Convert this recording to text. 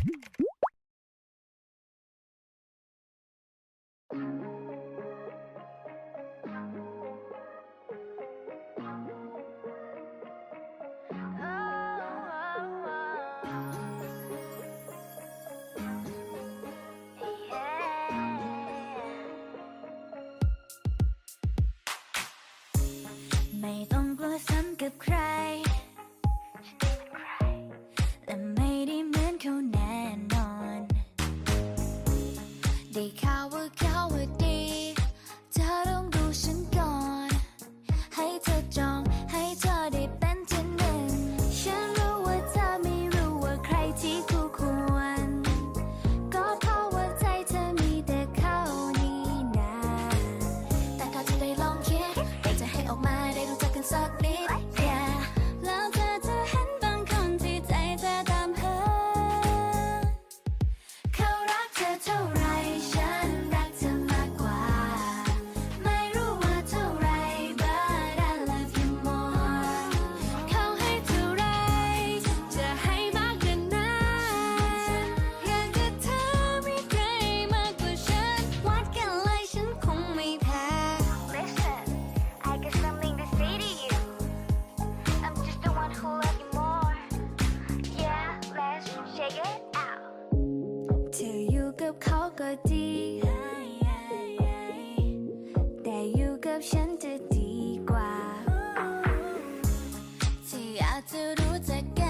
ไม่ต้องกลัวซ้ำกับใคร ได้ข่าวว่าเขาว่าดีเธอต้องดูฉันก่อน ให้เธอจอง ให้เธอได้เป็นที่หนึ่ง ฉันรู้ว่าเธอไม่รู้ว่าใครที่คู่ควร ก็เพราะว่าใจเธอมีแต่เขานี่นาแต่ก็จะได้ลองคิดอยากจะให้ออกมาได้รู้จักกันสักนิด ดี แต่อยู่กับฉันจะดีกว่า ที่อยากจะรู้จะแกั